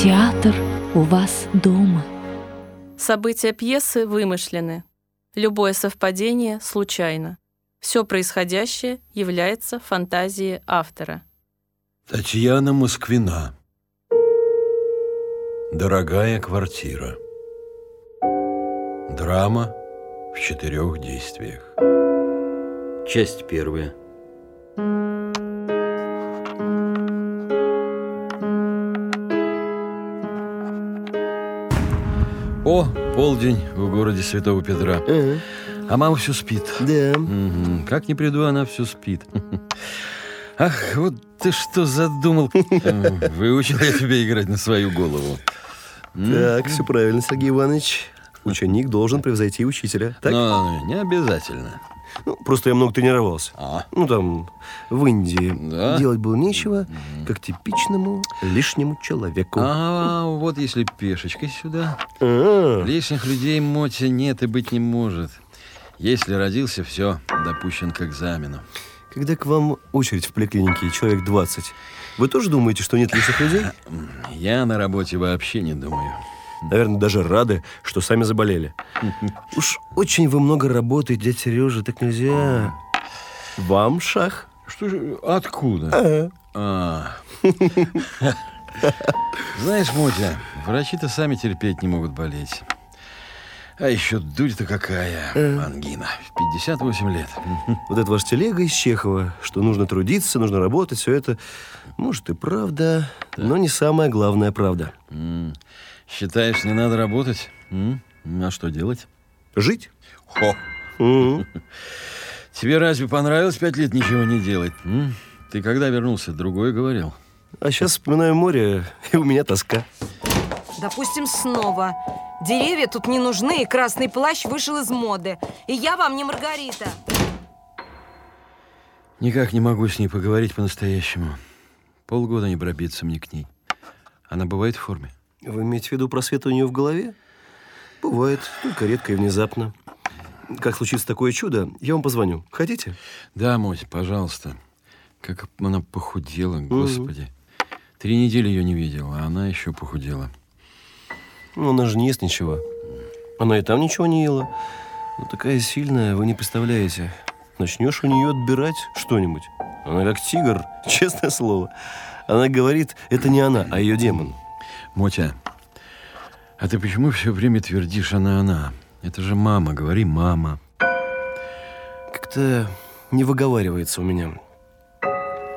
Театр у вас дома. События пьесы вымышлены. Любое совпадение случайно. Все происходящее является фантазией автора. Татьяна Москвина. Дорогая квартира. Драма в четырех действиях. Часть первая. О, полдень в городе Святого Петра. А мама все спит. Да. Мгм. Как не приду, она все спит. Ах, вот ты что задумал. Выучил я тебя играть на свою голову. Так, все правильно, Сергей Иванович. Ученик должен превзойти учителя. Так? Но не обязательно. Ну, просто я много тренировался. А, Ну, там, в Индии Да? делать было нечего, как типичному лишнему человеку. а вот если пешечкой сюда. А, Лишних людей Мотя нет и быть не может. Если родился, все, допущен к экзамену. Когда к вам очередь в поликлинике, человек 20, вы тоже думаете, что нет лишних людей? Я на работе вообще не думаю. Наверное, даже рады, что сами заболели. Уж очень вы много работаете, дядя Сережа, так нельзя. Вам шах. Что же, откуда? А, А. Знаешь, Мотя, врачи-то сами терпеть не могут болеть. А еще дурь-то какая, ангина. В 58 лет. Вот это ваша телега из Чехова, что нужно трудиться, нужно работать, все это, может, и правда, но не самая главная правда. Считаешь, не надо работать? М? А что делать? Жить? Хо. Тебе разве понравилось пять лет ничего не делать? м? Ты когда вернулся, другое говорил. А сейчас вспоминаю море, и у меня тоска. Допустим, снова. Деревья тут не нужны, и красный плащ вышел из моды. И я вам не Маргарита. Никак не могу с ней поговорить по-настоящему. Полгода не пробиться мне к ней. Она бывает в форме? Вы имеете в виду просвет у нее в голове? Бывает, только редко и внезапно. Как случится такое чудо, я вам позвоню. Хотите? Да, Моть, пожалуйста. Как она похудела, господи. Три недели ее не видел, а она еще похудела. Ну, она же не ест ничего. Она и там ничего не ела. Но такая сильная, вы не представляете. Начнешь у нее отбирать что-нибудь. Она как тигр, честное слово. Она говорит, это не она, а ее демон. Мотя, а ты почему все время твердишь она-она? Это же мама, говори мама. Как-то не выговаривается у меня.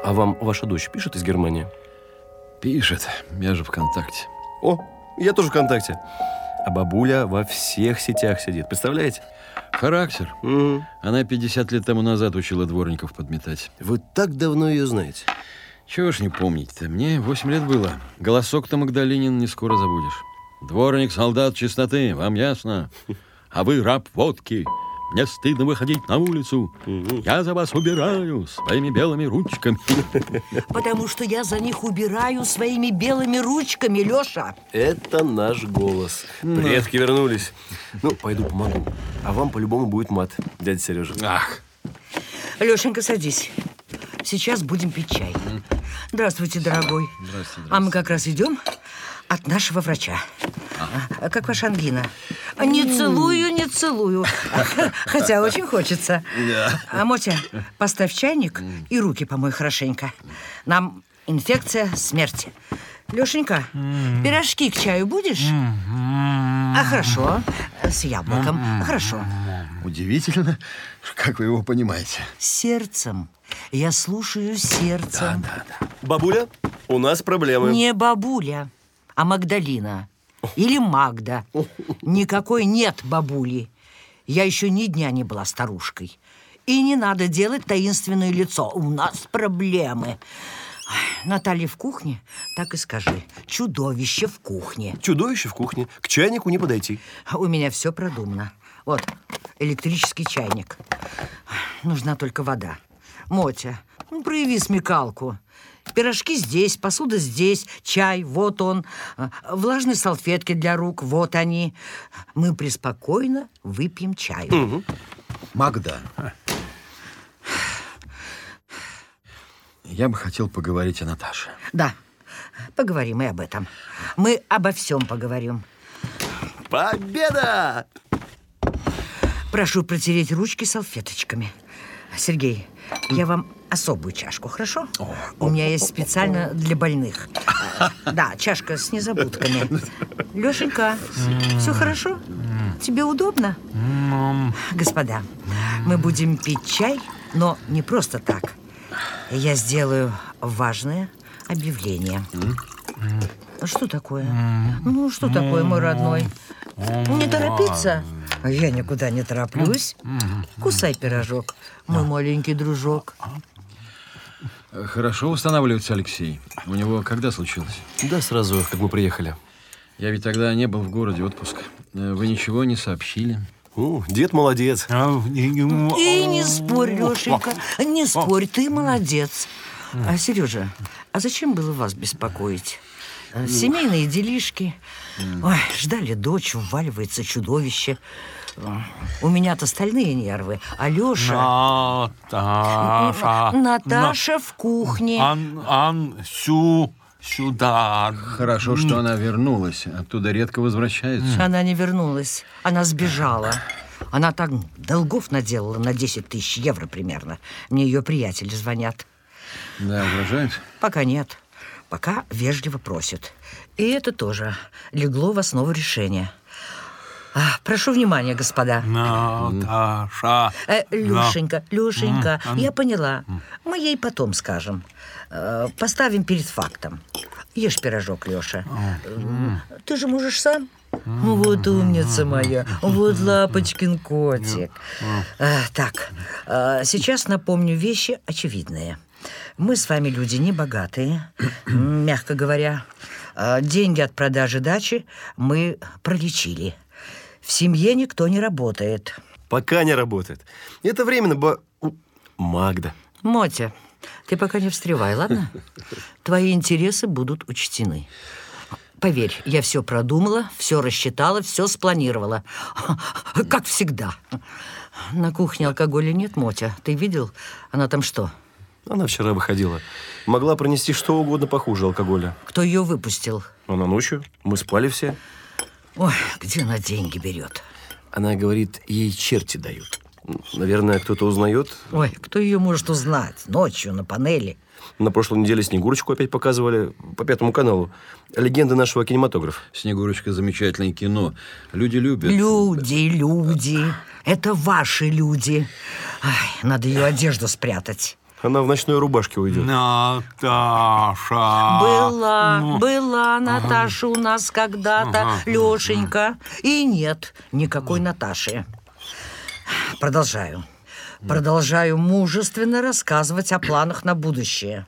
А вам ваша дочь пишет из Германии? Пишет, я же ВКонтакте. О, я тоже ВКонтакте. А бабуля во всех сетях сидит, представляете? Характер. Мгм. Она 50 лет тому назад учила дворников подметать. Вы так давно ее знаете. Чего ж не помнить-то? Мне 8 лет было. Голосок-то Магдалинин не скоро забудешь. Дворник, солдат чистоты, вам ясно? А вы раб водки. Мне стыдно выходить на улицу. Я за вас убираю своими белыми ручками. Потому что я за них убираю своими белыми ручками, Леша. Это наш голос. Предки вернулись. Ну, пойду помогу. А вам по-любому будет мат, дядя Сережа. Ах, Лешенька, садись. Сейчас будем пить чай. Здравствуйте, дорогой. Здравствуйте, А мы как раз идем от нашего врача. А Как ваша ангина? Не целую, не целую. Хотя очень хочется. А Мотя, поставь чайник и руки помой хорошенько. Нам инфекция смерти. Лешенька, пирожки к чаю будешь? А хорошо, с яблоком. Хорошо. удивительно, как вы его понимаете. Сердцем. Я слушаю сердцем. Бабуля, у нас проблемы. Не бабуля, а Магдалина. Или Магда. Никакой нет бабули. Я еще ни дня не была старушкой. И не надо делать таинственное лицо. У нас проблемы. Наталья в кухне? Так и скажи. Чудовище в кухне. Чудовище в кухне. К чайнику не подойти. У меня все продумано. Вот, электрический чайник. Нужна только вода. Мотя, ну, прояви смекалку. Пирожки здесь, посуда здесь, чай, вот он. А, Влажные салфетки для рук, вот они. Мы преспокойно выпьем чаю. Магда. Я бы хотел поговорить о Наташе. Да, Поговорим и об этом. Мы обо всем поговорим. Победа! Прошу протереть ручки салфеточками. Сергей, я вам особую чашку, хорошо? У меня есть специально для больных. Да, чашка с незабудками. Лешенька, все хорошо? Тебе удобно? Господа, мы будем пить чай, но не просто так. Я сделаю важное объявление. Что такое? Ну, что такое, мой родной? Не торопиться? А Я никуда не тороплюсь. Кусай пирожок, мой маленький дружок. Хорошо устанавливается Алексей. У него когда случилось? Да, сразу, как мы приехали. Я ведь тогда не был в городе отпуск. Э, Вы ничего не сообщили? Ну, дед молодец. И не спорь, Лешенька, не спорь, ты молодец. А, Сережа, а зачем было вас беспокоить? А, Семейные делишки. Ой, ждали дочь, вваливается чудовище. А, У меня-то стальные нервы, а Леша... Наташа. Наташа в кухне. Ан, Ан, сю, сюда. Хорошо, что она вернулась. Оттуда редко возвращается. Она не вернулась, она сбежала. Она так долгов наделала на 10 тысяч евро примерно. Мне ее приятели звонят. Да, угрожает? Пока нет. Пока вежливо просит. И это тоже легло в основу решения. А, прошу внимания, господа. Наташа. Э, Люшенька, Люшенька, я поняла. Мы ей потом скажем. Э, поставим перед фактом. Ешь пирожок, Леша. Ты же можешь сам. Вот умница моя, вот лапочкин котик. Э, так, э, сейчас напомню вещи очевидные. Мы с вами люди не богатые, мягко говоря. Э, Деньги от продажи дачи мы пролечили. В семье никто не работает. Пока не работает. Это временно, бо... Магда. Мотя, ты пока не встревай, ладно? Твои интересы будут учтены. Поверь, я все продумала, все рассчитала, все спланировала. Как всегда. На кухне алкоголя нет, Мотя. Ты видел? Она там что? Она вчера выходила. Могла пронести что угодно похуже алкоголя. Кто ее выпустил? Она ночью. Мы спали все. Ой, где она деньги берет? Она говорит, ей черти дают. Наверное, кто-то узнает. Ой, кто ее может узнать? Ночью на панели. На прошлой неделе Снегурочку опять показывали по Пятому каналу. Легенды нашего кинематографа. Снегурочка замечательное кино. Люди любят. Люди, люди. Это ваши люди. Ай, надо ее одежду спрятать. Она в ночной рубашке уйдет. Наташа. Была, Ну, была Наташа у нас когда-то, Лешенька. И нет никакой Наташи. Продолжаю. Продолжаю мужественно рассказывать о планах на будущее.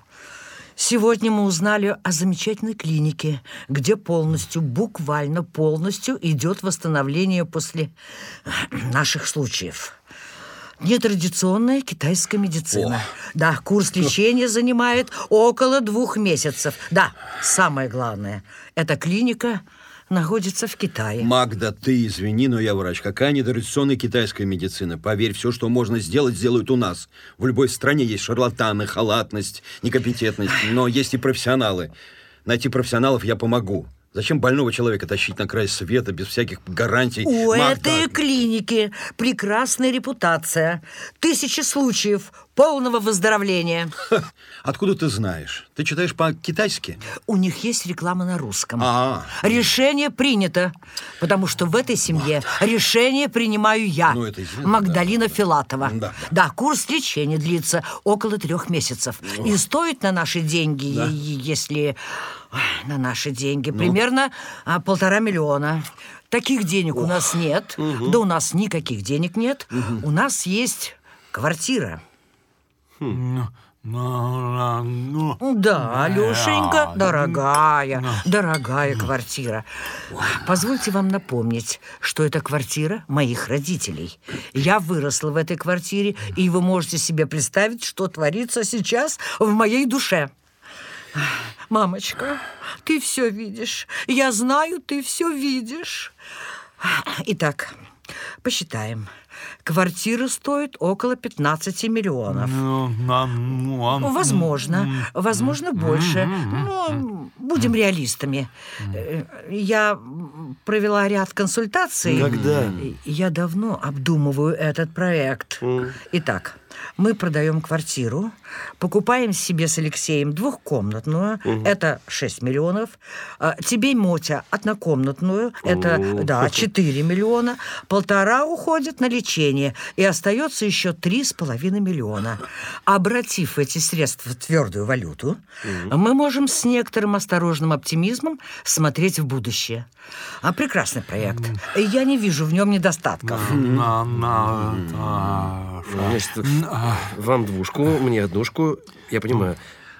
Сегодня мы узнали о замечательной клинике, где полностью, буквально полностью идет восстановление после наших случаев. Нетрадиционная китайская медицина. Да, курс лечения занимает около двух месяцев. Да, самое главное, эта клиника находится в Китае. Магда, ты извини, но я врач. Какая нетрадиционная китайская медицина? Поверь, все, что можно сделать, сделают у нас. В любой стране есть шарлатаны, халатность, некомпетентность, но есть и профессионалы. Найти профессионалов я помогу. Зачем больного человека тащить на край света без всяких гарантий? У Магда, этой клиники прекрасная репутация. Тысячи случаев полного выздоровления. Откуда ты знаешь? Ты читаешь по-китайски? У них есть реклама на русском. А. Решение принято, потому что в этой семье решение принимаю я, Ну, это известно, Магдалина Филатова. Да. Да, курс лечения длится около трех месяцев. И стоит на наши деньги, Да. если на наши деньги, примерно а, полтора миллиона. Таких денег у нас нет. Да у нас никаких денег нет. У нас есть квартира. Ну, Да, Алешенька, Да. дорогая, дорогая квартира. Позвольте вам напомнить, что это квартира моих родителей. Я выросла в этой квартире, и вы можете себе представить, что творится сейчас в моей душе. Мамочка, ты все видишь. Я знаю, ты все видишь. Итак, посчитаем. Квартира стоит около 15 миллионов. Ну, ну, Возможно, возможно, больше. Но будем реалистами. Э, Я провела ряд консультаций. Когда? Я давно обдумываю этот проект. Итак, мы продаем квартиру, покупаем себе с Алексеем двухкомнатную, это 6 миллионов. А Тебе, Мотя, однокомнатную, это, да, 4 миллиона. Полтора уходит на лечение, и остается еще 3,5 миллиона. Обратив эти средства в твердую валюту, мы можем с некоторым осторожным оптимизмом смотреть в будущее. А прекрасный проект. Я не вижу в нем недостатков. На- Наташа. Вам двушку, мне однушку. Я понимаю.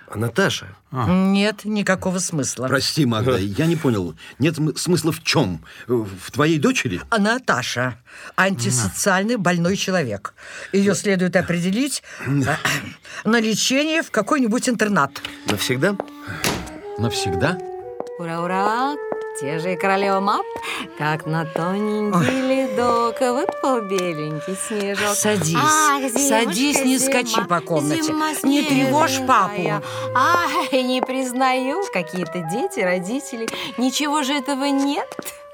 А Наташа? Нет никакого смысла. Прости, Магда, я не понял. Нет смысла в чем? В твоей дочери? А Наташа – антисоциальный больной человек. Ее следует определить э, на лечение в какой-нибудь интернат. Навсегда? Навсегда? Ура-ура! Те же и королева мап, как на тоненький ледок выпал беленький снежок. Садись, Ах, зимушка, садись, не зима, скачи по комнате. зима Не тревожь папу. Ай, не признаю, какие-то дети, родители. Ничего же этого нет.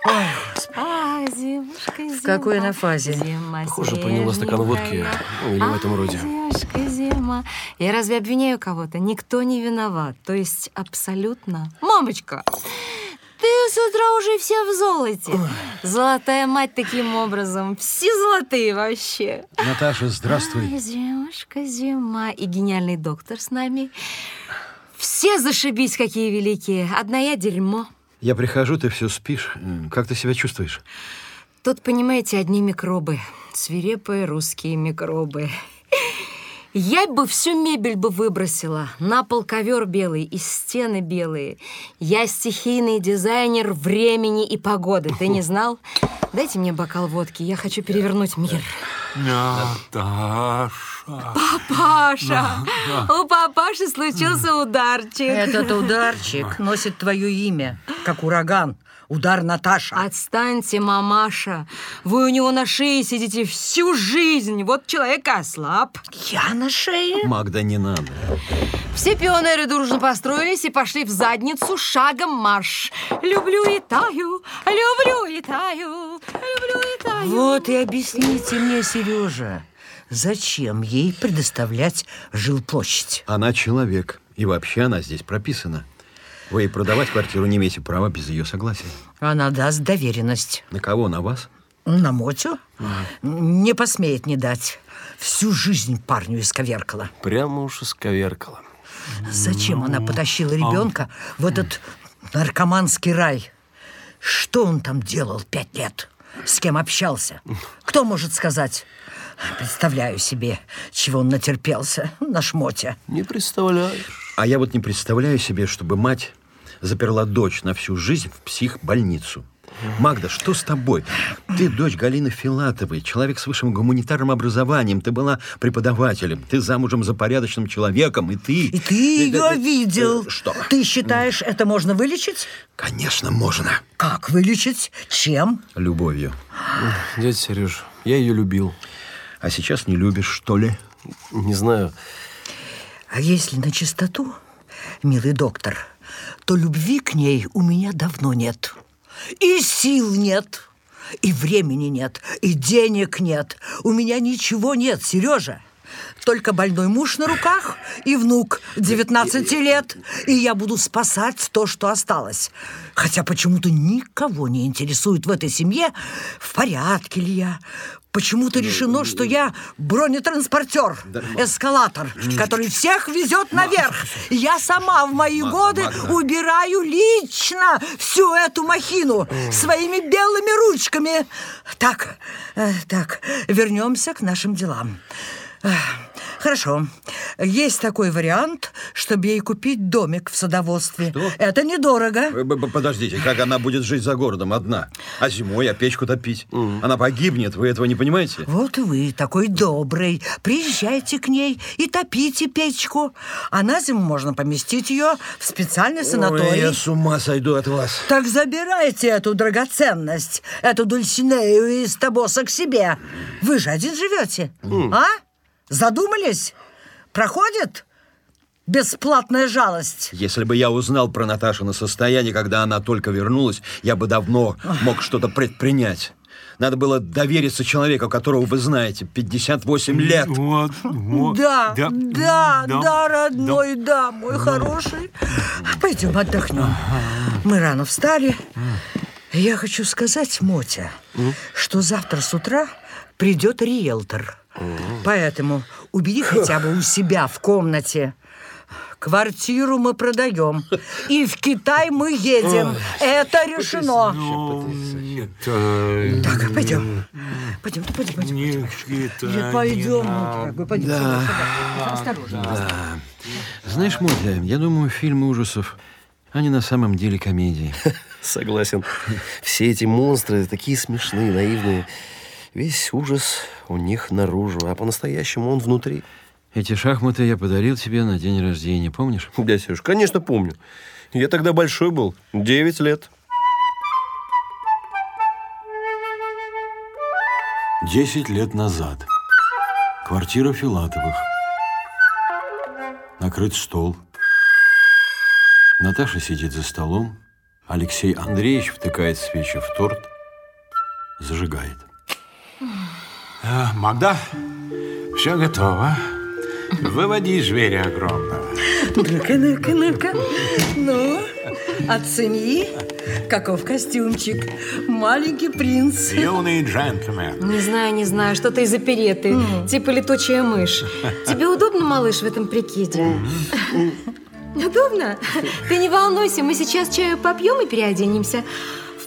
Ах, зимушка, зима. В какой она фазе? Зима Похоже, приняла стакан водки. Ну, или в этом роде. Зимушка, зима. Я разве обвиняю кого-то? Никто не виноват. То есть абсолютно. Мамочка, ты с утра уже вся в золоте. Золотая мать таким образом. Все золотые вообще. Наташа, здравствуй. Ай, зимушка, зима. И гениальный доктор с нами. Все зашибись, какие великие. Одна я дерьмо. Я прихожу, ты все спишь. Как ты себя чувствуешь? Тут, понимаете, одни микробы. Свирепые русские микробы. Я бы всю мебель бы выбросила. На пол ковер белый и стены белые. Я стихийный дизайнер времени и погоды. Ты не знал? Дайте мне бокал водки, я хочу перевернуть мир. Наташа. Папаша! У папаши случился ударчик. Этот ударчик носит твое имя, как ураган. Удар Наташа. Отстаньте, мамаша. Вы у него на шее сидите всю жизнь. Вот человек ослаб. Я на шее? Магда, не надо. Все пионеры дружно построились и пошли в задницу шагом марш. Люблю и таю, люблю и таю, люблю и таю. Вот и объясните мне, Сережа, зачем ей предоставлять жилплощадь? Она человек. И вообще она здесь прописана. Вы и продавать квартиру не имеете права без ее согласия. Она даст доверенность. На кого? На вас? На Мотю? Не посмеет не дать. Всю жизнь парню исковеркала. Прямо уж исковеркала. Зачем она потащила ребенка в этот наркоманский рай? Что он там делал пять лет? С кем общался? Кто может сказать? Представляю себе, чего он натерпелся, наш Мотя. Не представляешь. А я вот не представляю себе, чтобы мать заперла дочь на всю жизнь в психбольницу. Магда, что с тобой? Ты дочь Галины Филатовой, человек с высшим гуманитарным образованием. Ты была преподавателем, ты замужем за порядочным человеком, и ты... И ты ее Э, э, э, видел. Что? Ты считаешь, это можно вылечить? Конечно, можно. Как вылечить? Чем? Любовью. Дядя Сереж, я ее любил. А сейчас не любишь, что ли? Не знаю. А если на чистоту, милый доктор, то любви к ней у меня давно нет. И сил нет, и времени нет, и денег нет. У меня ничего нет, Сережа. Только больной муж на руках и внук 19 лет. И я буду спасать то, что осталось. Хотя почему-то никого не интересует в этой семье, в порядке ли я. Почему-то решено, что я бронетранспортер, эскалатор, который всех везет наверх. И Я сама в мои годы убираю лично всю эту махину своими белыми ручками. Так, э, так, вернемся к нашим делам. Хорошо. есть такой вариант, чтобы ей купить домик в садоводстве. Это недорого. Э, Подождите, как она будет жить за городом одна? А зимой, а печку топить? Она погибнет, вы этого не понимаете? Вот и вы такой добрый. Приезжайте к ней и топите печку. А на зиму можно поместить ее в специальный санаторий. Ой, я с ума сойду от вас. Так забирайте эту драгоценность, эту Дульсинею из Табоса к себе. Вы же один живете, а? Задумались? Проходит бесплатная жалость? Если бы я узнал про Наташино состояние, когда она только вернулась, я бы давно мог что-то предпринять. Надо было довериться человеку, которого вы знаете, 58 лет. Вот, вот. Да, да, да, родной, да, мой хороший. Пойдем отдохнем. Мы рано встали. Я хочу сказать, Мотя, что завтра с утра придет риэлтор. Поэтому убери хотя бы у себя в комнате. Квартиру мы продаем. И в Китай мы едем. Это решено. Ну, это... Так, пойдем. Пойдем, пойдем, пойдем. Не пойдем. Китай, Не не пойдем, дорогой, пойдем. сюда, сюда. Осторожно. Да. Знаешь, Мотя, я думаю, фильмы ужасов, они на самом деле комедии. Согласен. Все эти монстры такие смешные, наивные. Весь ужас у них наружу, а по-настоящему он внутри. Эти шахматы я подарил тебе на день рождения, помнишь? Дядя Сереж, конечно, помню. Я тогда большой был, 9 лет. Десять лет назад. Квартира Филатовых. Накрыт стол. Наташа сидит за столом. Алексей Андреевич втыкает свечи в торт. Зажигает. А, Магда, все готово. Выводи зверя огромного. Ну-ка, ну-ка, ну-ка. Ну, оцени, каков костюмчик. Маленький принц. Юный джентльмен. Не знаю, не знаю, что-то из опереты. Типа летучая мышь. Тебе удобно, малыш, в этом прикиде? Удобно? Ты не волнуйся, мы сейчас чаю попьем и переоденемся.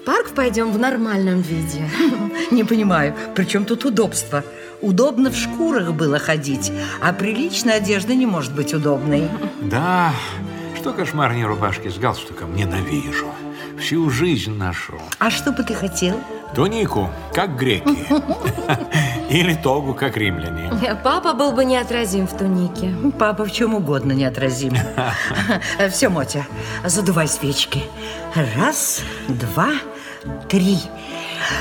В парк пойдем в нормальном виде. Не понимаю, при чем тут удобство? Удобно в шкурах было ходить, а приличная одежда не может быть удобной. Да, что кошмарные рубашки с галстуком ненавижу. Всю жизнь ношу. А что бы ты хотел? Тунику, как греки. Или тогу, как римляне. Папа был бы неотразим в тунике. Папа в чем угодно неотразим. Все, Мотя, задувай свечки. Раз, два, три.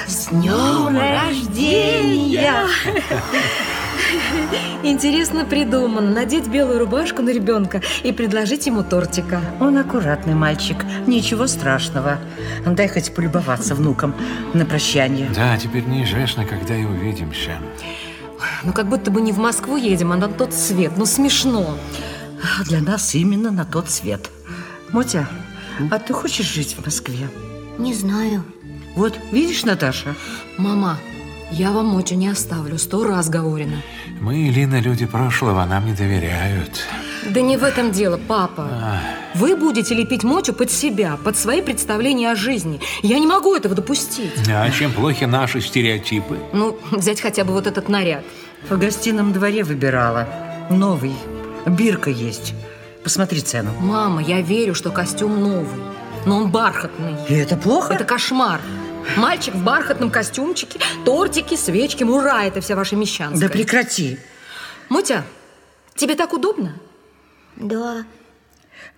С днем рождения! Интересно придумано. Надеть белую рубашку на ребенка и предложить ему тортика. Он аккуратный мальчик, ничего страшного. Дай хоть полюбоваться внуком на прощание. Да, теперь неизвестно, когда и увидимся. Ну, как будто бы не в Москву едем, а на тот свет. Ну, смешно. Для нас именно на тот свет. Мотя, а ты хочешь жить в Москве? Не знаю. Вот, видишь, Наташа? Мама, я вам Мотю не оставлю. Сто раз говорено. Мы, Лина, люди прошлого, нам не доверяют. Да не в этом дело, папа. Вы будете лепить Мотю под себя, под свои представления о жизни. Я не могу этого допустить. А чем плохи наши стереотипы? Ну, взять хотя бы вот этот наряд. В гостином дворе выбирала. Новый. Бирка есть. Посмотри цену. Мама, я верю, что костюм новый. Но он бархатный. И это плохо? Это кошмар. Мальчик в бархатном костюмчике, тортики, свечки, мура, это вся ваша мещанская. Да прекрати. Мотя, тебе так удобно? Да.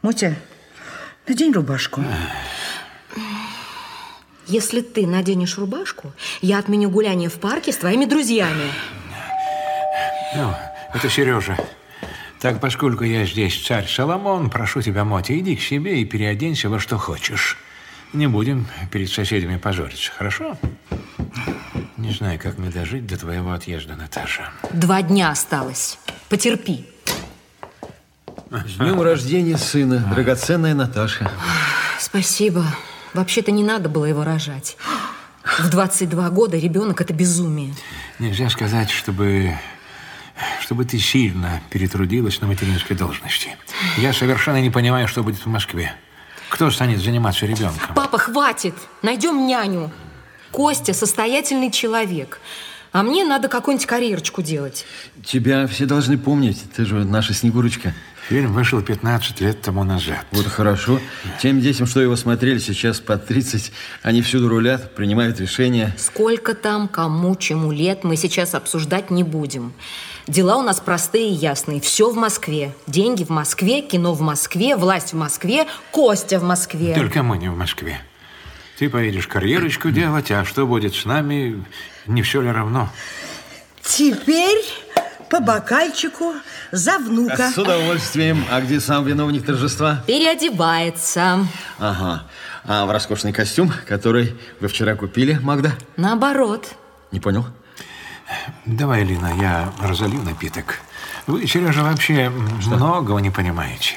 Мотя, надень рубашку. Если ты наденешь рубашку, я отменю гуляние в парке с твоими друзьями. Ну, это Сережа. Так, поскольку я здесь царь Соломон, прошу тебя, Мотя, иди к себе и переоденься во что хочешь. Не будем перед соседями позориться, хорошо? Не знаю, как мне дожить до твоего отъезда, Наташа. Два дня осталось. Потерпи. С днем рождения сына, драгоценная Наташа. Спасибо. Вообще-то не надо было его рожать. В 22 года ребенок – это безумие. Нельзя сказать, чтобы, чтобы ты сильно перетрудилась на материнской должности. Я совершенно не понимаю, что будет в Москве. Кто станет заниматься ребенком? Папа, хватит! Найдем няню. Костя – состоятельный человек. А мне надо какую-нибудь карьерочку делать. Тебя все должны помнить. Ты же наша Снегурочка. Фильм вышел 15 лет тому назад. Вот хорошо. Тем детям, что его смотрели сейчас под 30, они всюду рулят, принимают решения. Сколько там, кому, чему лет, мы сейчас обсуждать не будем. Дела у нас простые и ясные. Все в Москве. Деньги в Москве, кино в Москве, власть в Москве, Костя в Москве. Только мы не в Москве. Ты поедешь карьерочку делать, а что будет с нами, не все ли равно? Теперь по бокальчику за внука. С удовольствием. А где сам виновник торжества? Переодевается. Ага. А в роскошный костюм, который вы вчера купили, Магда? Наоборот. Не понял? Давай, Лина, я разолью напиток. Вы, Сережа, вообще многого не понимаете.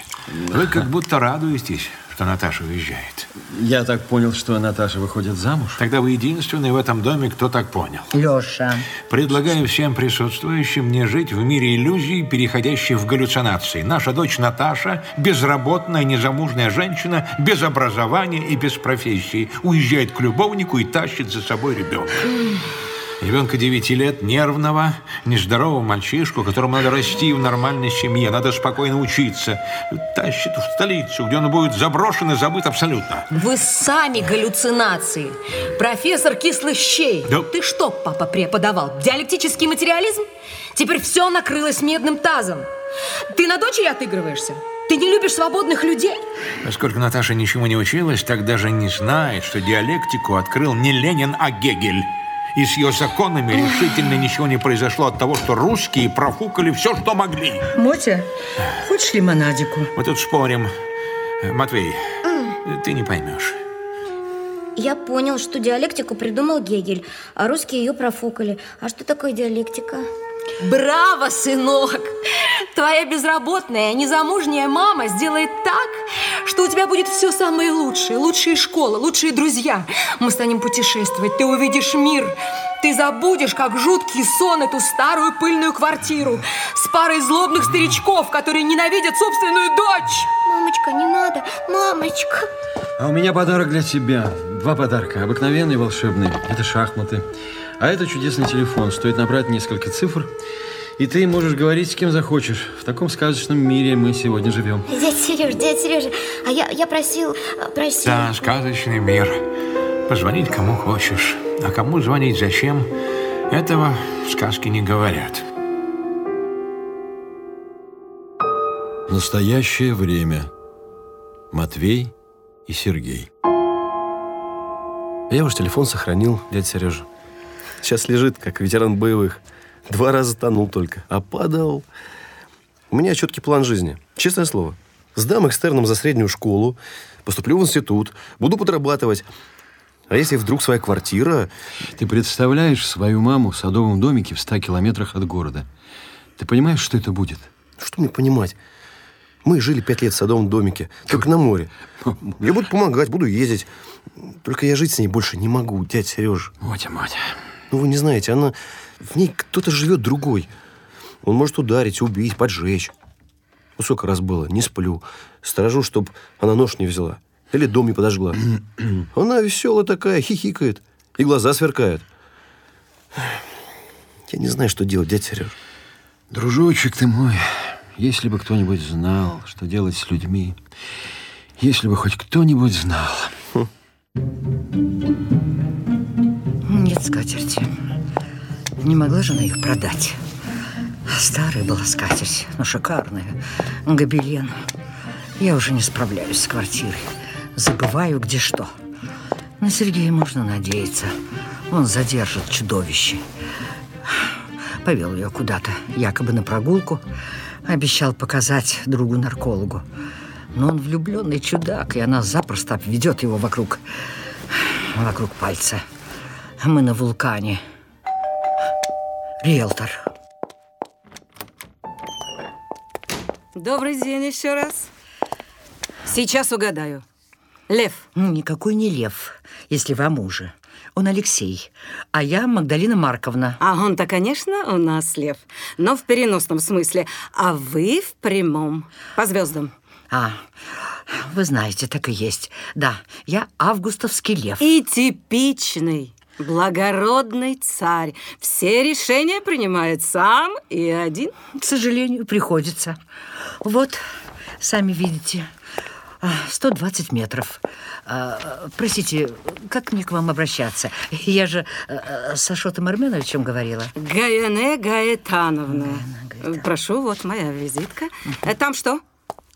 Вы как будто радуетесь, что Наташа уезжает. Я так понял, что Наташа выходит замуж. Тогда вы единственный в этом доме, кто так понял. Леша. Предлагаю всем присутствующим не жить в мире иллюзий, переходящих в галлюцинации. Наша дочь Наташа, безработная, незамужняя женщина, без образования и без профессии, уезжает к любовнику и тащит за собой ребенка. Ребенка 9 лет, нервного, нездорового мальчишку, которому надо расти в нормальной семье, надо спокойно учиться. Тащит в столицу, где он будет заброшен и забыт абсолютно. Вы сами галлюцинации. Профессор кислых щей. Да. Ты что, папа, преподавал? Диалектический материализм? Теперь все накрылось медным тазом. Ты на дочери отыгрываешься? Ты не любишь свободных людей? Поскольку Наташа ничему не училась, так даже не знает, что диалектику открыл не Ленин, а Гегель. И с ее законами решительно ничего не произошло от того, что русские профукали все, что могли. Мотя, хочешь лимонадику? Мы тут спорим. Э, Матвей, ты не поймешь. Я понял, что диалектику придумал Гегель, а русские ее профукали. А что такое диалектика? Браво, сынок! Твоя безработная, незамужняя мама сделает так, что у тебя будет все самое лучшее. Лучшие школы, лучшие друзья. Мы станем путешествовать, ты увидишь мир. Ты забудешь, как жуткий сон, эту старую пыльную квартиру с парой злобных старичков, которые ненавидят собственную дочь. Мамочка, не надо, мамочка. А у меня подарок для тебя. Два подарка. Обыкновенный и волшебный. Это шахматы. А это чудесный телефон. Стоит набрать несколько цифр. И ты можешь говорить с кем захочешь. В таком сказочном мире мы сегодня живем. Дядя Сереж, дядя Сережа, а я, я просил, просил. Да, сказочный мир. Позвонить кому хочешь. А кому звонить зачем, этого в сказке не говорят. Настоящее время. Матвей и Сергей. Я уж телефон сохранил, дядя Сережа. Сейчас лежит, как ветеран боевых. Два раза тонул только, а падал. У меня четкий план жизни. Честное слово. Сдам экстерном за среднюю школу, поступлю в институт, буду подрабатывать. А если вдруг своя квартира... Ты представляешь свою маму в садовом домике в ста километрах от города? Ты понимаешь, что это будет? Что мне понимать? Мы жили пять лет в садовом домике, только на море. Я буду помогать, буду ездить. Только я жить с ней больше не могу, дядя Сереж. Мотя, Мотя. Ну, вы не знаете, она... В ней кто-то живет другой. Он может ударить, убить, поджечь. Ну, сколько раз было, не сплю. Сторожу, чтоб она нож не взяла. Или дом не подожгла. Она веселая такая, хихикает. И глаза сверкают. Я не знаю, что делать, дядя Сереж. Дружочек ты мой, если бы кто-нибудь знал, что делать с людьми, если бы хоть кто-нибудь знал. Нет скатерти. Не могла же она их продать. Старая была скатерть, но шикарная. Гобелен. Я уже не справляюсь с квартирой. Забываю, где что. На Сергея можно надеяться. Он задержит чудовище. Повел ее куда-то, якобы на прогулку. Обещал показать другу-наркологу. Но он влюбленный чудак, и она запросто обведет его вокруг... Вокруг пальца. А мы на вулкане. Риэлтор. Добрый день еще раз. Сейчас угадаю. Лев. Ну, никакой не лев, если вы о муже. Он Алексей, а я Магдалина Марковна. А он-то, конечно, у нас лев, но в переносном смысле, а вы в прямом, по звездам. А, вы знаете, так и есть. Да, я августовский лев. И типичный. Благородный царь. Все решения принимает сам и один. К сожалению, приходится. Вот, сами видите, а, 120 метров. А, Простите, как мне к вам обращаться? Я же с Ашотом Арменовичем говорила. Гаяне Гаэтановна. Прошу, вот моя визитка. Э, Там что?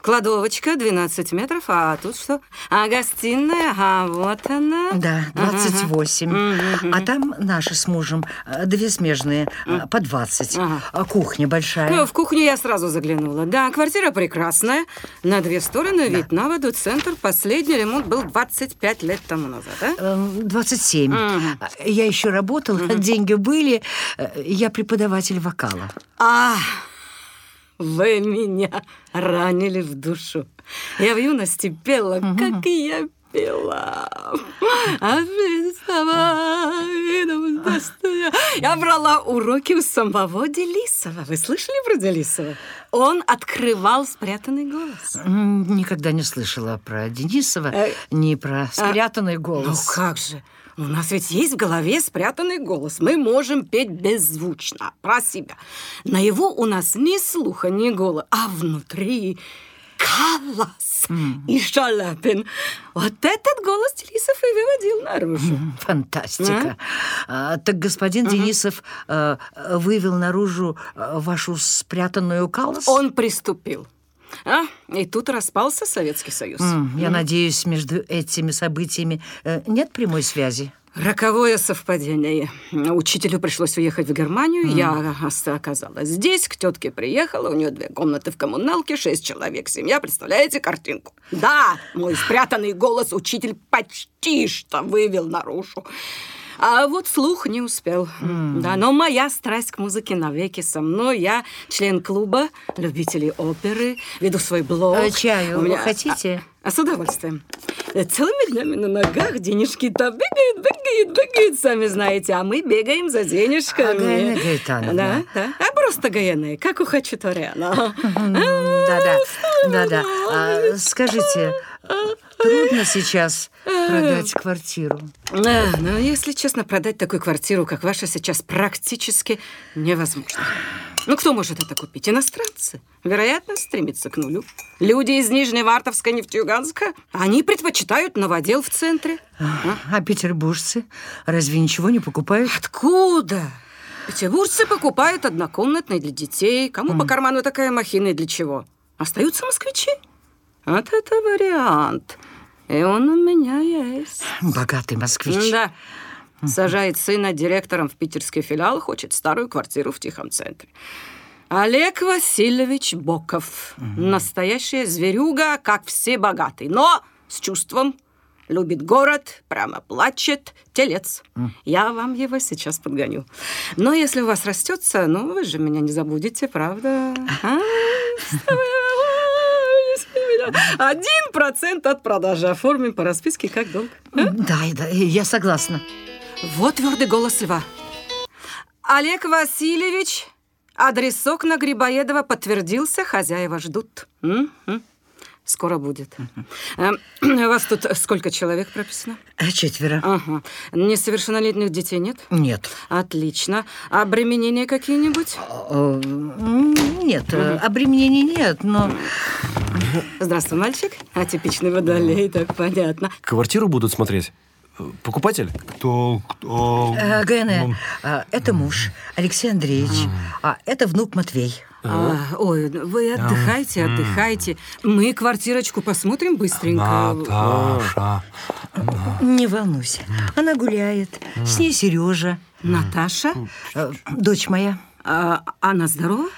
Кладовочка 12 метров, а тут что? А гостиная, а вот она. Да, 28. А там наши с мужем э, две смежные, э, по 20. А Кухня большая. Ну, в кухню я сразу заглянула. Да, квартира прекрасная. На две стороны вид на воду, центр. Последний ремонт был 25 лет тому назад, да? Эм, 27. А, Я еще работала, деньги были. Я преподаватель вокала. А, вы меня ранили в душу. Я в юности пела, как и я пела. А. Я брала уроки у самого Делисова. Вы слышали про Делисова? Он открывал спрятанный голос. Никогда не слышала про Денисова, ни про спрятанный голос. Ну как же? У нас ведь есть в голове спрятанный голос. Мы можем петь беззвучно, про себя. На его у нас ни слуха, ни гола, а внутри Каллас и Шаляпин. Вот этот голос Делисов и выводил наружу. Фантастика. А, так господин Денисов э, вывел наружу э, вашу спрятанную калос? Он приступил. А? И тут распался Советский Союз. М, Я надеюсь, между этими событиями э, нет прямой связи? Роковое совпадение. Учителю пришлось уехать в Германию. Я ос- оказалась здесь, к тетке приехала. У нее две комнаты в коммуналке, шесть человек, семья. Представляете картинку? Да, мой спрятанный голос учитель почти что вывел наружу. А вот слух не успел. Да, но моя страсть к музыке навеки со мной. Я член клуба любителей оперы, веду свой блог. Э, чаю У вы меня- хотите? а, а с удовольствием. Э, Целыми днями на ногах денежки-то бегают, бегают, бегают, сами знаете, а мы бегаем за денежками. А, Гаэтановна. Да, да. А просто Гаяне, как у Хачатуряна. Да-да, да-да. А, Скажите, трудно сейчас продать квартиру? Да, но если честно, продать такую квартиру, как ваша, сейчас практически невозможно. Ну, кто может это купить? Иностранцы. Вероятно, стремится к нулю. Люди из Нижневартовска, Нефтеюганска, они предпочитают новодел в центре. А петербуржцы разве ничего не покупают? Откуда? Петербуржцы покупают однокомнатные для детей. Кому по карману такая махина и для чего? Остаются москвичи. Вот это вариант. И он у меня есть. Богатый москвич. Да. Сажает сына директором в питерский филиал, хочет старую квартиру в тихом центре. Олег Васильевич Боков. Настоящая зверюга, как все богатые, но с чувством. Любит город, прямо плачет, телец. Я вам его сейчас подгоню. Но если у вас растется, ну, вы же меня не забудете, правда? А? Один процент от продажи оформим по расписке как долг. Да, да, я согласна. Вот твердый голос льва. Олег Васильевич, адресок на Грибоедова подтвердился, хозяева ждут. Мгм. Скоро будет. Эм, У вас тут сколько человек прописано? Четверо. Ага. Несовершеннолетних детей нет? Нет. Отлично. Обременения какие-нибудь? Э, Нет, э, обременений нет, но... Здравствуй, мальчик. Атипичный водолей, так понятно. Квартиру будут смотреть? Э, Покупатель? Кто, кто... Э, ГН, э, это муж Алексей Андреевич, а это внук Матвей. А, ой, вы отдыхайте, отдыхайте. Мы квартирочку посмотрим быстренько. Наташа. Не волнуйся, она гуляет. С ней Сережа. Наташа? Э, Дочь моя. А, она здорова?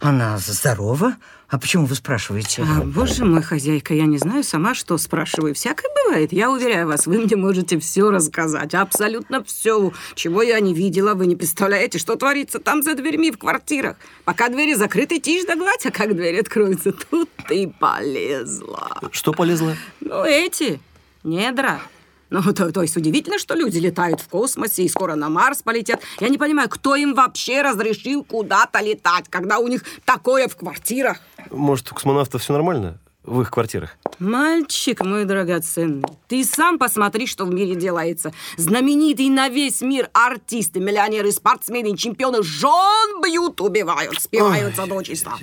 Она здорова. А почему вы спрашиваете? А, боже мой, хозяйка, я не знаю сама, что спрашиваю. Всякое бывает. Я уверяю вас, вы мне можете все рассказать. Абсолютно все. Чего я не видела, вы не представляете, что творится там за дверьми в квартирах. Пока двери закрыты, тишь да гладь, а как двери откроются, тут ты полезла. Что полезло? Ну, эти недра. Ну, то, то есть удивительно, что люди летают в космосе и скоро на Марс полетят. Я не понимаю, кто им вообще разрешил куда-то летать, когда у них такое в квартирах. Может, у космонавтов все нормально в их квартирах? Мальчик мой драгоценный, ты сам посмотри, что в мире делается. Знаменитые на весь мир артисты, миллионеры, спортсмены, чемпионы жен бьют, убивают, спиваются до числа.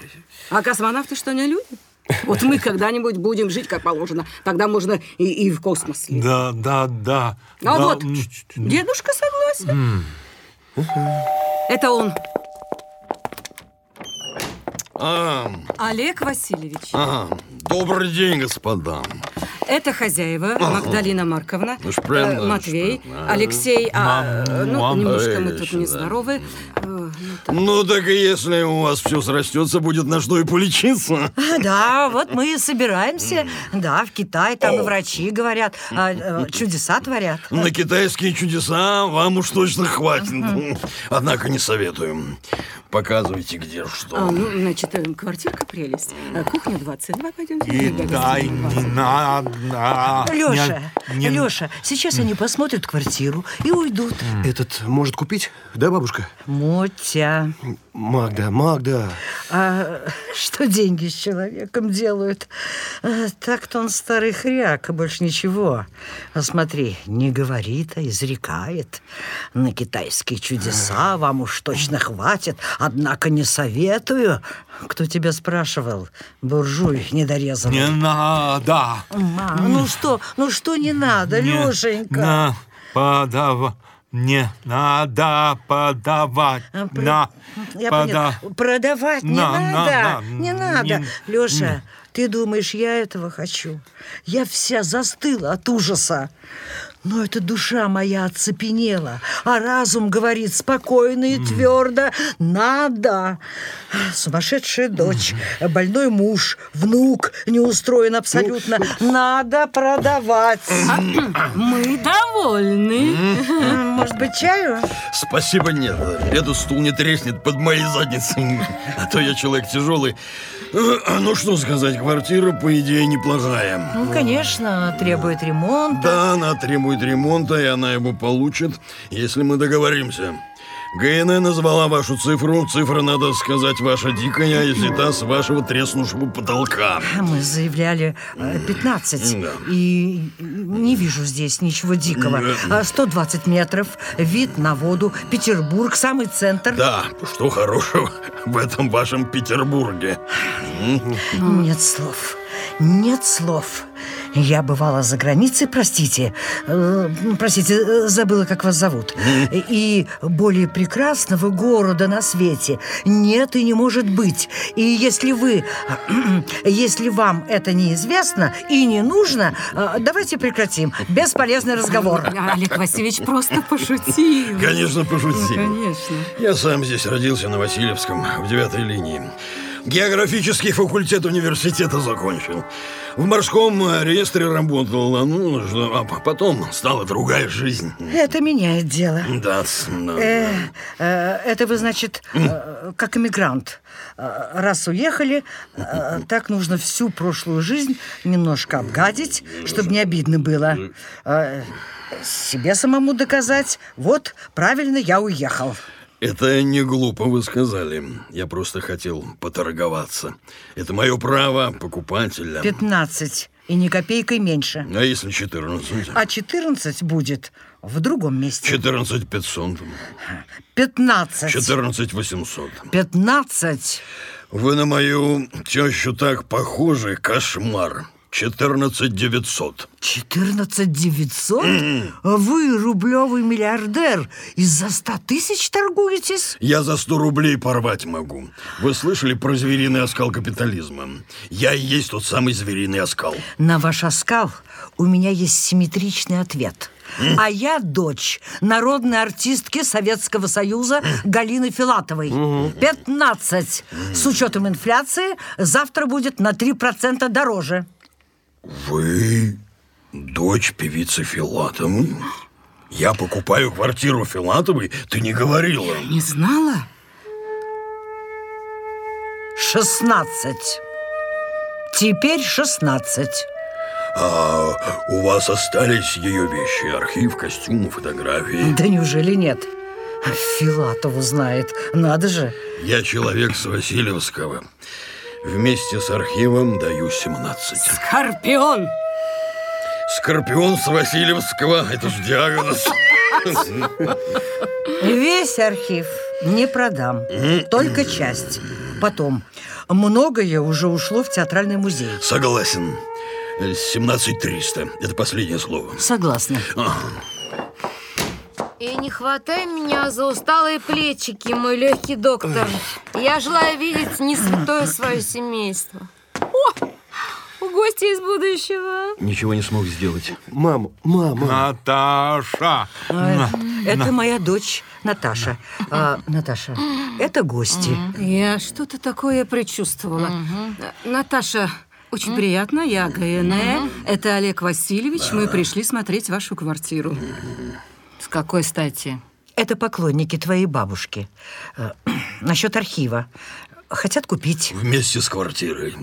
А космонавты что, не люди? Вот мы когда-нибудь будем жить как положено. Тогда можно и, и в космос. Да, да, да. А да, вот, дедушка согласен. Это он. А, Олег Васильевич. ага. Добрый день, господа. Это хозяева Магдалина Марковна, Ну, э, Матвей, а. Алексей, а, э, ну, немножко мы тут нездоровы. Ну, так и если у вас все срастется, будет на что и полечиться. Да, вот мы и собираемся. Да, в Китае там и врачи говорят, а, э, чудеса творят. На китайские чудеса вам уж точно хватит. Однако не советую. Показывайте, где что. А, ну, значит, э, квартирка прелесть. Э, Кухня 22, пойдемте. И дай не надо. Леша, Не- не- Леша, сейчас они посмотрят квартиру и уйдут. Этот может купить, да, бабушка? Мотя, Магда, Магда. а что деньги с человеком делают? А, Так-то он старый хряк, и больше ничего. А смотри, не говорит, а изрекает. На китайские чудеса вам уж точно хватит, однако не советую. Кто тебя спрашивал? Буржуй недорезанный. Не надо. Ма, ну что, ну что не надо, Не Лешенька? На, подава. Не надо подавать. А, про- На, Я пода- поняла. Продавать не На, на, надо. на. Не надо. Не- Леша, ты думаешь, я этого хочу? Я вся застыла от ужаса. Но эта душа моя оцепенела, а разум говорит спокойно и твердо «надо». Сумасшедшая дочь, больной муж, внук не устроен абсолютно. Надо продавать. Мы довольны. Может быть, чаю? Спасибо, нет. Этот стул не треснет под моей задницей. А то я человек тяжелый. Ну, что сказать, квартира, по идее, неплохая. Ну, конечно, требует ремонта. Да, она требует ремонта, и она его получит, если мы договоримся. ГН назвала вашу цифру. Цифра, надо сказать, ваша дикая, и взята с вашего треснувшего потолка. Мы заявляли э, 15. Да. И не вижу здесь ничего дикого. А 120 метров, вид на воду, Петербург, самый центр. Да, что хорошего в этом вашем Петербурге? Нет слов. Нет слов. Я бывала за границей, простите. Э, простите, э, забыла, как вас зовут. И более прекрасного города на свете нет и не может быть. И если вы, если вам это неизвестно и не нужно, э, давайте прекратим. Бесполезный разговор. Олег Васильевич просто пошутил. Конечно, пошутил. Конечно. Я сам здесь родился на Васильевском, в девятой линии. Географический факультет университета закончил. В морском э, реестре работал, а ну, а потом стала другая жизнь. Это меняет дело. Да, да. Э, э, это вы, значит, э, как иммигрант. Э, Раз уехали, э, так нужно всю прошлую жизнь немножко обгадить, чтобы не обидно было. Э, Себе самому доказать. Вот, правильно, я уехал. Это не глупо вы сказали. Я просто хотел поторговаться. Это мое право покупателя. 15 и ни копейкой меньше. А если 14? А 14 будет в другом месте. 14 500. 15. 14 800. 15. Вы на мою тещу так похожи, кошмар. 14 900. 14 900? Вы рублевый миллиардер. Из-за 100 тысяч торгуетесь? Я за 100 рублей порвать могу. Вы слышали про звериный оскал капитализма? Я и есть тот самый звериный оскал. На ваш оскал у меня есть симметричный ответ. А я дочь народной артистки Советского Союза Галины Филатовой. 15. С учетом инфляции завтра будет на 3% дороже. Вы дочь певицы Филатовой? Я покупаю квартиру Филатовой? Ты не говорила. Не знала? 16. Теперь 16. А у вас остались ее вещи? Архив, костюмы, фотографии? Да неужели нет? Филатову знает. Надо же. Я человек с Васильевского. Вместе с архивом даю 17. Скорпион! Скорпион с Васильевского, это ж диагноз. Весь архив не продам, только часть. Потом, многое уже ушло в театральный музей. Согласен. 17 300. Это последнее слово. Согласна. А, И не хватай меня за усталые плечики, мой легкий доктор. Я желаю видеть не святое свое семейство. О, у гостя из будущего. Ничего не смог сделать. Мама, мама. Наташа! А, Это моя дочь Наташа. А, Наташа, это гости. Я что-то такое предчувствовала. Наташа, очень приятно, я ГНЭ. Это Олег Васильевич. Мы пришли смотреть вашу квартиру. С какой стати? Это поклонники твоей бабушки. Э, Насчет архива. Хотят купить. Вместе с квартирой.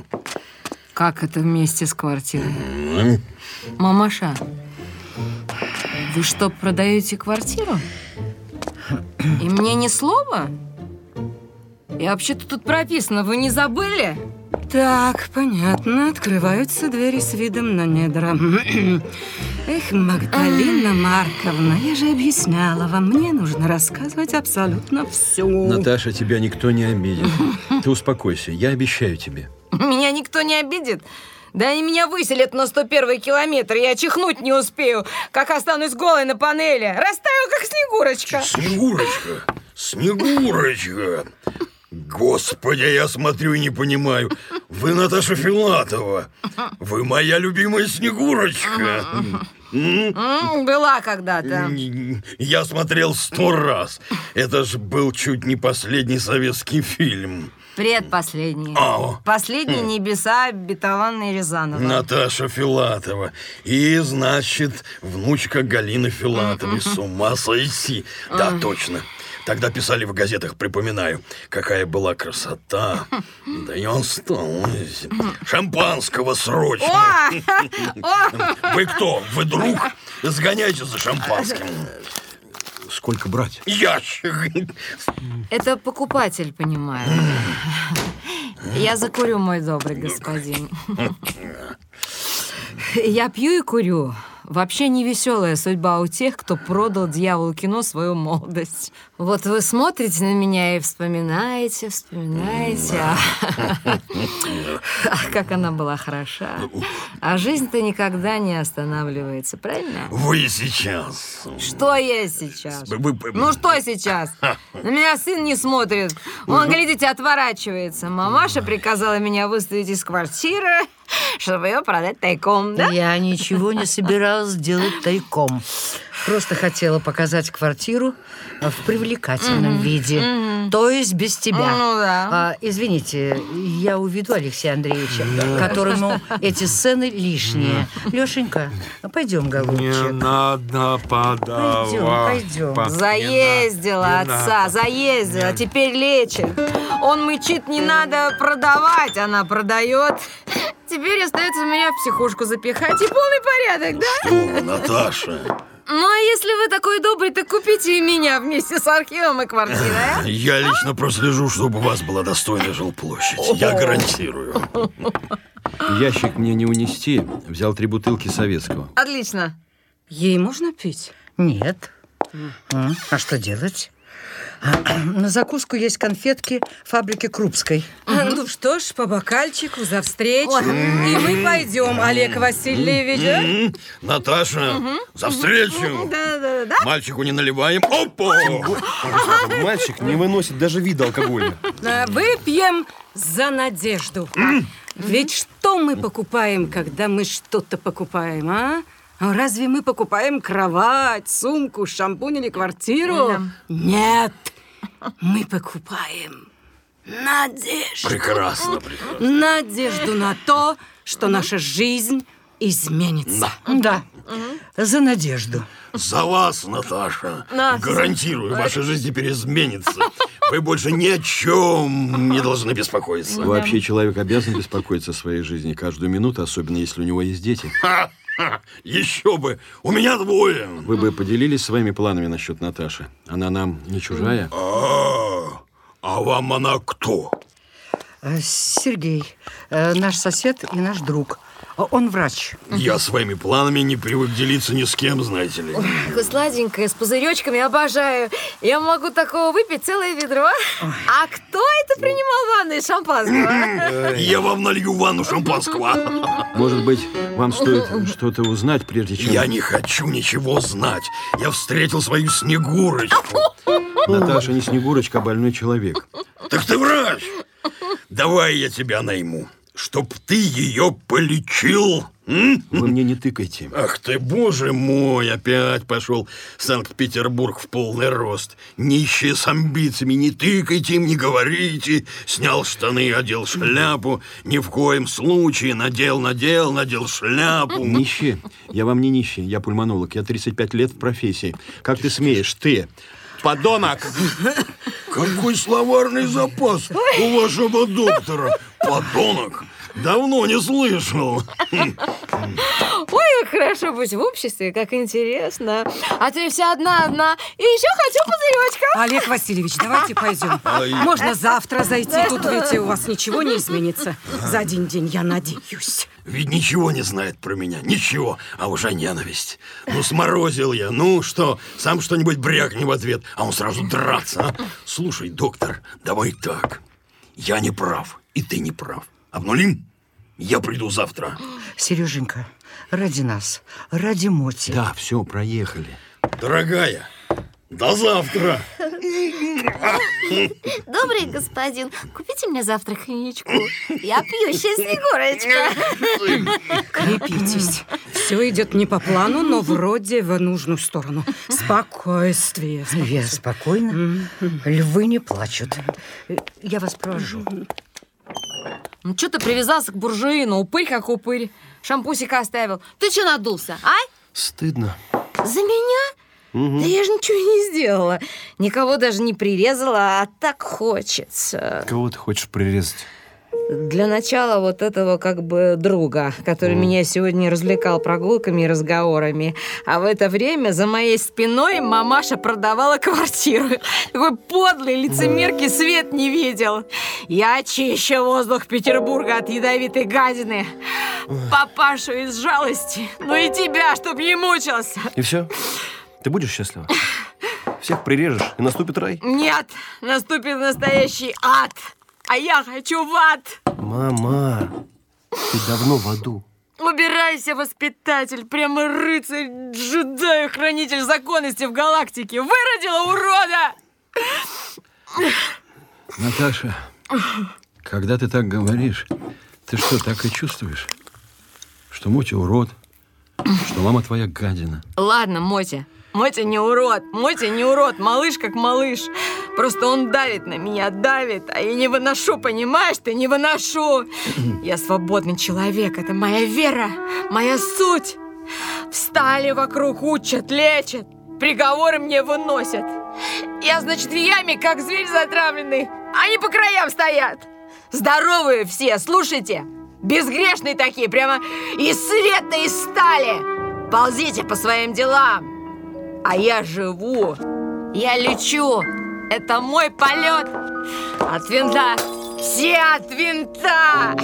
Как это вместе с квартирой? Мамаша, вы что, продаете квартиру? И мне ни слова? И вообще-то тут прописано, вы не забыли? Так, понятно. Открываются двери с видом на недра. Эх, Магдалина Марковна, я же объясняла вам, мне нужно рассказывать абсолютно все. Наташа, тебя никто не обидит. Ты успокойся, я обещаю тебе. Меня никто не обидит. Да они меня выселят на 101 километр, я чихнуть не успею, как останусь голой на панели. Растаю, как снегурочка. Снегурочка! Снегурочка! Господи, я смотрю и не понимаю. Вы Наташа Филатова. Вы моя любимая Снегурочка. Была когда-то. Я смотрел сто раз. Это же был чуть не последний советский фильм. Предпоследний. А. Последние небеса обетованные Рязанова. Наташа Филатова. И, значит, внучка Галины Филатовой. С ума сойти. Да, точно. Тогда писали в газетах, припоминаю, какая была красота. Да и осталось. Шампанского срочно. Вы кто? Вы друг? Сгоняйте за шампанским. Сколько брать? Ящик. Это покупатель, понимаю. Я закурю, мой добрый господин. Я пью и курю. Вообще не веселая судьба у тех, кто продал дьяволу кино свою молодость. Вот вы смотрите на меня и вспоминаете, вспоминаете. А, как она была хороша. А жизнь-то никогда не останавливается, правильно? Вы сейчас. Что я сейчас? Ну что сейчас? На меня сын не смотрит. Он, глядите, отворачивается. Мамаша приказала меня выставить из квартиры, чтобы ее продать тайком, да? Я ничего не собиралась делать тайком. Просто хотела показать квартиру в привлекательном Мгм. виде. Мгм. То есть без тебя. Ну да. А, извините, я уведу Алексея Андреевича, Да. которому эти сцены лишние. Лешенька, ну, пойдем, Не голубчик. надо подавать. Пойдем, пойдем. Под- Заездила Не отца, надо. заездила, теперь лечит. Он мычит, не надо продавать, она продает. Теперь остается меня в психушку запихать, и полный порядок, да? Что вы, Наташа? Ну, а если вы такой добрый, то купите и меня вместе с архивом и квартирой, а? Я лично прослежу, чтобы у вас была достойная жилплощадь. Я гарантирую. Ящик мне не унести. Взял три бутылки советского. Отлично. Ей можно пить? Нет. А что делать? На закуску есть конфетки фабрики Крупской. А, Ну что ж, по бокальчику за встречу. И мы пойдем, Олег Васильевич. а? Наташа, за встречу. Да, да, да. Мальчику не наливаем. Опа! Мальчик не выносит даже вида алкоголя. Выпьем за надежду. Ведь что мы покупаем, когда мы что-то покупаем, а? А Разве мы покупаем кровать, сумку, шампунь или квартиру? Нет, мы покупаем надежду. Прекрасно, прекрасно. Надежду на то, что наша жизнь изменится. Да, за надежду. За вас, Наташа. На. Гарантирую, ваша жизнь теперь изменится. Вы больше ни о чем не должны беспокоиться. Вообще человек обязан беспокоиться о своей жизни каждую минуту, особенно если у него есть дети. Ха, Еще бы! У меня двое. Вы бы поделились своими планами насчет Наташи. Она нам не чужая. А, а вам она кто? Э, Сергей, э, наш сосед и наш друг. Он врач. Я своими планами не привык делиться ни с кем, знаете ли. Такое сладенькое, с пузыречками, обожаю. Я могу такого выпить целое ведро. А кто это принимал ванну из шампанского? Я вам налью ванну шампанского. Может быть, вам стоит что-то узнать, прежде чем... Я не хочу ничего знать. Я встретил свою Снегурочку. Наташа не Снегурочка, а больной человек. Так ты врач! Давай я тебя найму, чтоб ты ее полечил. М? Вы мне не тыкайте. Ах ты, боже мой, опять пошел Санкт-Петербург в полный рост. Нищие с амбициями, не тыкайте им, не говорите. Снял штаны, одел шляпу. Ни в коем случае надел, надел, надел шляпу. Нищий? Я вам не нищий, я пульмонолог. Я 35 лет в профессии. Как ты смеешь, ты, подонок! Какой словарный запас у вашего доктора, подонок! Давно не слышал. Ой, как хорошо быть в обществе, как интересно. А ты вся одна-одна. И еще хочу пузыречка. Олег Васильевич, давайте пойдем. Можно завтра зайти. Тут ведь у вас ничего не изменится. За один день, я надеюсь. Ведь ничего не знает про меня, ничего, а уже ненависть. Ну, сморозил я, ну что, сам что-нибудь брякни в ответ, а он сразу драться. а? Слушай, доктор, давай так. Я не прав, и ты не прав. Обнулим? Я приду завтра. Сереженька, ради нас, ради Моти. Да, все, проехали. Дорогая, до завтра. Добрый господин, купите мне завтра коньячку. Я пьющая снегурочка. Крепитесь. Все идет не по плану, но вроде в нужную сторону. Спокойствие. Вера, спокойно. Львы не плачут. Я вас провожу. Ну, что ты привязался к буржуину? Упырь как упырь. Шампусика оставил. Ты что надулся, а? Стыдно. За меня? Да я же ничего не сделала. Никого даже не прирезала, а так хочется. Кого ты хочешь прирезать? Для начала вот этого как бы друга, который меня сегодня развлекал прогулками и разговорами. А в это время за моей спиной мамаша продавала квартиру. Такой подлый лицемерки свет не видел. Я чище воздух Петербурга от ядовитой гадины. Папашу из жалости. Ну и тебя, чтоб не мучился. И все? Ты будешь счастлива? Всех прирежешь, и наступит рай? Нет, наступит настоящий ад. А я хочу в ад. Мама, ты давно в аду. Убирайся, воспитатель, прямо рыцарь, джедай, хранитель законности в галактике. Выродила урода! Наташа, когда ты так говоришь, ты что, так и чувствуешь? Что Мотя урод, что мама твоя гадина. Ладно, Мотя. Мотя не урод. Мотя не урод. Малыш как малыш. Просто он давит на меня, давит. А я не выношу, понимаешь? Ты не выношу. Я свободный человек. Это моя вера, моя суть. Встали вокруг, учат, лечат. Приговоры мне выносят. Я, значит, в яме, как зверь затравленный. Они по краям стоят. Здоровые все, слушайте. Безгрешные такие, прямо из света, из стали. Ползите по своим делам. А я живу. Я лечу. Это мой полет. От винта. Все от винта.